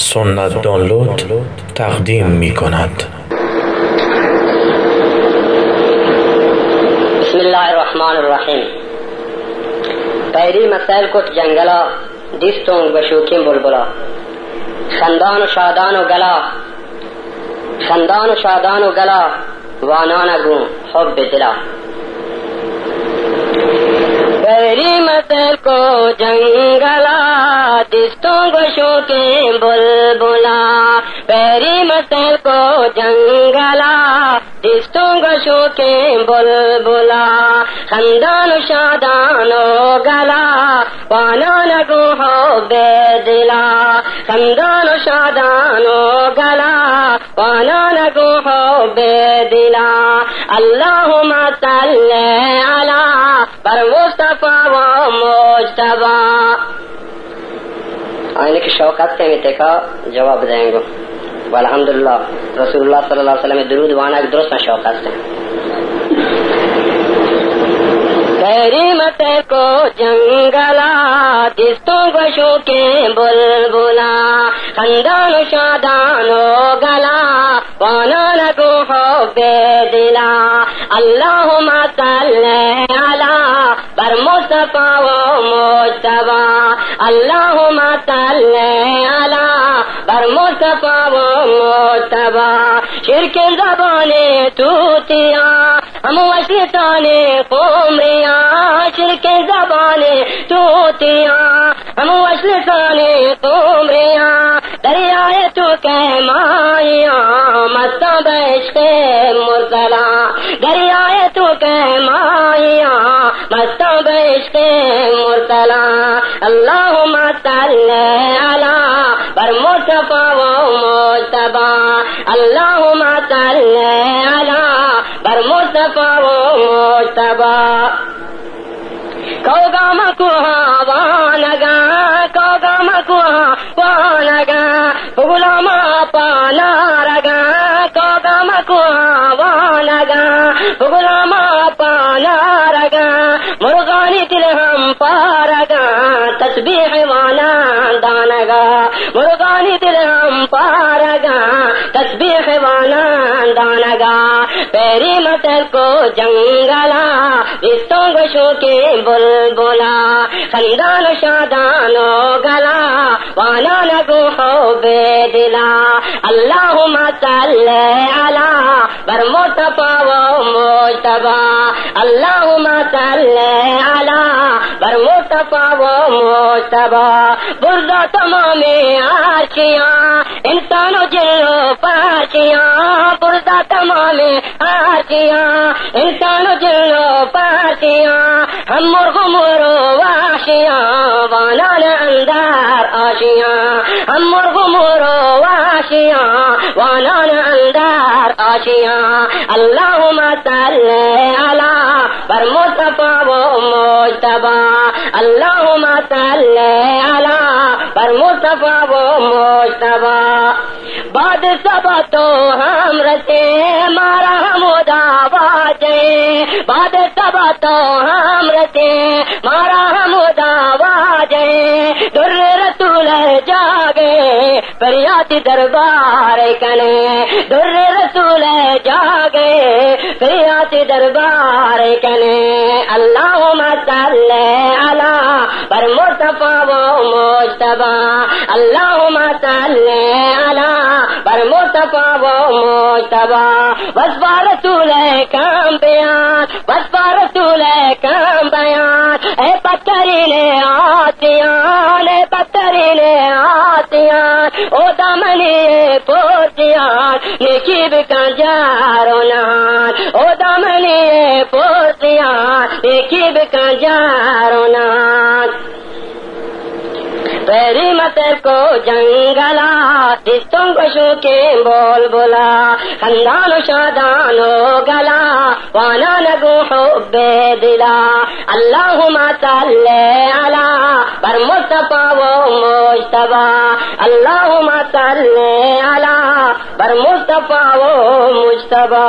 سنت دانلود تقدیم می کند بسم الله الرحمن الرحیم. پیری مسائل کت جنگلا دیستون بشوکیم بلبلا. خندان و شادان و گلا. خندان و شادان و گلا وانان گون حب دلا. پیری مسل کو جنگلا دستوں گشوں کے بل بلا پیری مسل کو جنگلا دستوں گشوں کے بل بلا خندان شادان گلا پانا نگو ہو بے دلا خندان شادان گلا پانا نگو ہو بے دلا اللہ مسل اللہ پر مصطفیٰ و مجتبا آئین کی شوقت سے میتے کا جواب دیں گے۔ والحمدللہ رسول اللہ صلی اللہ علیہ وسلم درود وانا درست سے تیری مت کو جنگلا دستوں گشوں کے بل بلا خندان شادان گلا پانا لگو ہو بے دلا۔ اللہ مسل اللہ بر مصطفیٰ و مجتبا اللہ مسل اللہ بر مصطفیٰ و مجتبا شرک زبانے توتیا، ہم وشتانے قومریا شرک زبانے توتیا، ہم وشتانے قومریا دریائے تو کہ مائیا مستہ بیش کے مرسلا دریائے تو کہ مائیا مستہ بیش کے مرسلا اللہ مسل اللہ بر مصطفیٰ و مجتبا اللہ مسل اللہ بر مصطفیٰ و مجتبا کوگا مکوہا وانگا کوگا مکوہا وانگا غلام کوگا مکوہا وانگا غلام رگا، مرغانی تل ہم پارگا، تسبیح والا دانگا، مرغانی تل ہم پارگا، تسبیح والا دانگا پیری مسل کو جنگلا رشتوں گشوں کے بل بولا خندان شادان گلا وانا لگو ہو بے دلا اللہ مسل اللہ بر مصطفیٰ و اللہ مسل اللہ بر مصطفیٰ و مجتبا بردا تمام آشیاں انسان و جن و پاشیاں بردا تمام آشیاں انسان و جن و پاشیاں ہم مرغ مرو واشیاں وانان اندار آشیاں ہم مرغ مرو واشیاں وانان اندار آشیاں اللہ مصطفیٰ و مجتبا اللہ مسل اللہ بر مصطفیٰ و مجتبا بعد سب تو ہم رسے مارا ہم داواجے بعد سب تو ہم رسے مارا ہم داواجے در رسول جاگے فریاد دربار در رسول جاگے فریات دربار کنے اللہ مسل اللہ پر مصطفیٰ و مجتبہ اللہ مسل اللہ پر مصطفیٰ و مجتبا بس پا رسول کام بیان، بس پا رسول کام بیان. اے پتری نے آتیان اے پتری نے آتیان او دمنی پوتیان نکیب کا جارو نان او دمنی پوتیان نکیب کا جارو نان پیری متر کو جنگلا، دستوں گشوں کے بول بولا، خندان شادان گلا، وانا نگو حب دلا۔ اللہ مسل اللہ بر مصطفیٰ و مجتبا اللہ مسل اللہ بر مصطفیٰ و مجتبا